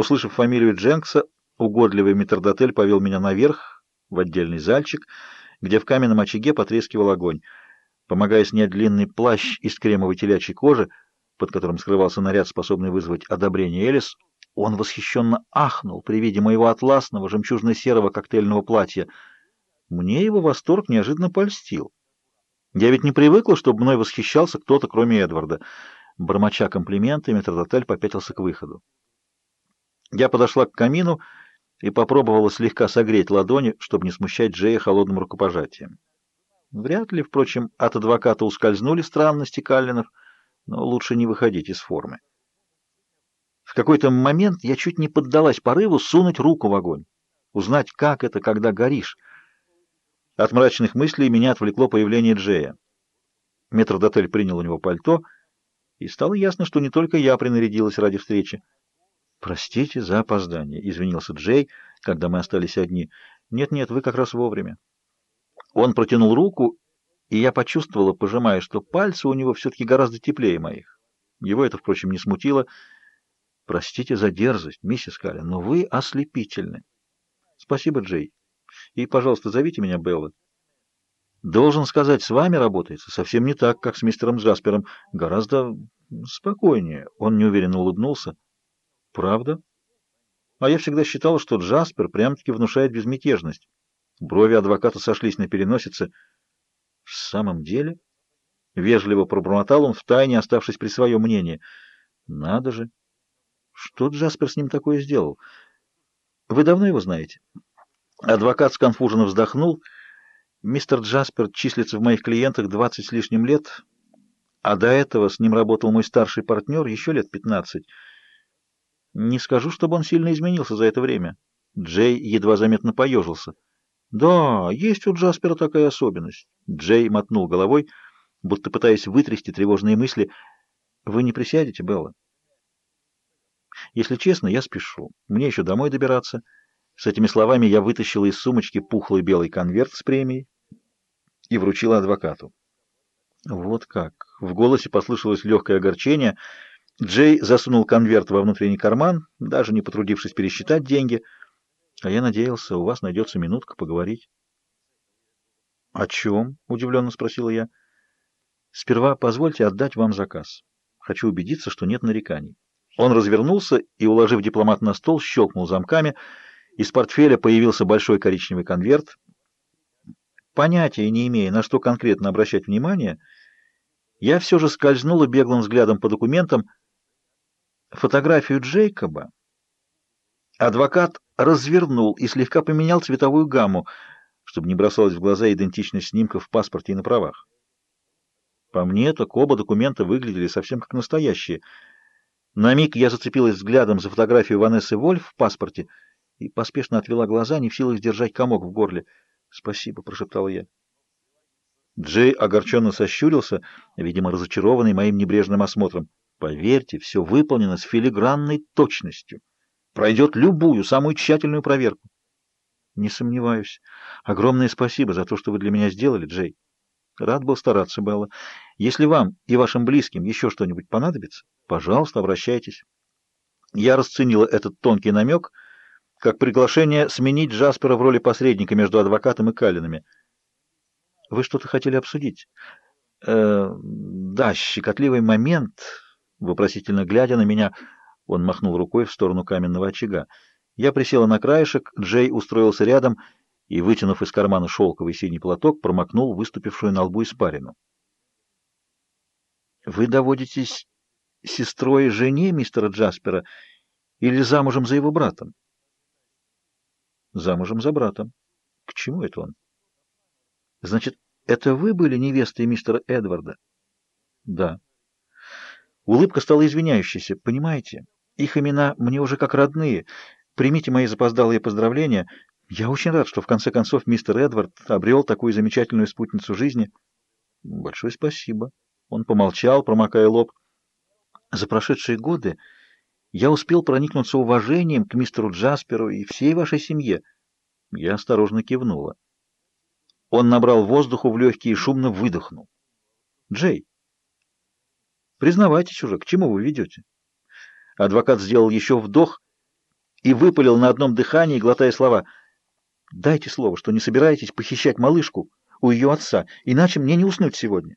Услышав фамилию Дженкса, угодливый метрдотель повел меня наверх, в отдельный зальчик, где в каменном очаге потрескивал огонь. Помогая снять длинный плащ из кремовой телячьей кожи, под которым скрывался наряд, способный вызвать одобрение Элис, он восхищенно ахнул при виде моего атласного, жемчужно-серого коктейльного платья. Мне его восторг неожиданно польстил. Я ведь не привыкла, чтобы мной восхищался кто-то, кроме Эдварда. Бормоча комплименты, метрдотель попятился к выходу. Я подошла к камину и попробовала слегка согреть ладони, чтобы не смущать Джея холодным рукопожатием. Вряд ли, впрочем, от адвоката ускользнули странности Каллинов, но лучше не выходить из формы. В какой-то момент я чуть не поддалась порыву сунуть руку в огонь, узнать, как это, когда горишь. От мрачных мыслей меня отвлекло появление Джея. Метрдотель принял у него пальто, и стало ясно, что не только я принарядилась ради встречи. «Простите за опоздание», — извинился Джей, когда мы остались одни. «Нет-нет, вы как раз вовремя». Он протянул руку, и я почувствовала, пожимая, что пальцы у него все-таки гораздо теплее моих. Его это, впрочем, не смутило. «Простите за дерзость, миссис Каллен, но вы ослепительны». «Спасибо, Джей. И, пожалуйста, зовите меня Белла». «Должен сказать, с вами работается совсем не так, как с мистером Джаспером. Гораздо спокойнее». Он неуверенно улыбнулся. Правда? А я всегда считал, что Джаспер прям-таки внушает безмятежность. Брови адвоката сошлись на переносице. В самом деле? Вежливо пробормотал он, втайне оставшись при своем мнении. Надо же! Что Джаспер с ним такое сделал? Вы давно его знаете? Адвокат сконфуженно вздохнул. Мистер Джаспер числится в моих клиентах двадцать с лишним лет, а до этого с ним работал мой старший партнер еще лет пятнадцать. Не скажу, чтобы он сильно изменился за это время. Джей едва заметно поежился. Да, есть у Джаспера такая особенность. Джей мотнул головой, будто пытаясь вытрясти тревожные мысли. Вы не присядете, Белла? Если честно, я спешу. Мне еще домой добираться. С этими словами я вытащила из сумочки пухлый белый конверт с премией и вручила адвокату. Вот как. В голосе послышалось легкое огорчение — Джей засунул конверт во внутренний карман, даже не потрудившись пересчитать деньги. А я надеялся, у вас найдется минутка поговорить. — О чем? — удивленно спросила я. — Сперва позвольте отдать вам заказ. Хочу убедиться, что нет нареканий. Он развернулся и, уложив дипломат на стол, щелкнул замками. Из портфеля появился большой коричневый конверт. Понятия не имея, на что конкретно обращать внимание, я все же скользнула беглым взглядом по документам — фотографию Джейкоба адвокат развернул и слегка поменял цветовую гамму, чтобы не бросалась в глаза идентичность снимков в паспорте и на правах. По мне, так оба документа выглядели совсем как настоящие. На миг я зацепилась взглядом за фотографию Ванессы Вольф в паспорте и поспешно отвела глаза, не в силах сдержать комок в горле. «Спасибо», — прошептала я. Джей огорченно сощурился, видимо, разочарованный моим небрежным осмотром. Поверьте, все выполнено с филигранной точностью. Пройдет любую, самую тщательную проверку. Не сомневаюсь. Огромное спасибо за то, что вы для меня сделали, Джей. Рад был стараться, Белла. Если вам и вашим близким еще что-нибудь понадобится, пожалуйста, обращайтесь. Я расценила этот тонкий намек как приглашение сменить Джаспера в роли посредника между адвокатом и Калинами. Вы что-то хотели обсудить? Э, да, щекотливый момент Вопросительно глядя на меня, он махнул рукой в сторону каменного очага. Я присела на краешек, Джей устроился рядом и, вытянув из кармана шелковый синий платок, промокнул выступившую на лбу испарину. «Вы доводитесь сестрой жене мистера Джаспера или замужем за его братом?» «Замужем за братом. К чему это он?» «Значит, это вы были невестой мистера Эдварда?» «Да». Улыбка стала извиняющейся. «Понимаете, их имена мне уже как родные. Примите мои запоздалые поздравления. Я очень рад, что в конце концов мистер Эдвард обрел такую замечательную спутницу жизни». «Большое спасибо». Он помолчал, промокая лоб. «За прошедшие годы я успел проникнуться уважением к мистеру Джасперу и всей вашей семье». Я осторожно кивнула. Он набрал воздуху в легкие и шумно выдохнул. «Джей, Признавайтесь уже, к чему вы ведете? Адвокат сделал еще вдох и выпалил на одном дыхании, глотая слова. «Дайте слово, что не собираетесь похищать малышку у ее отца, иначе мне не уснуть сегодня.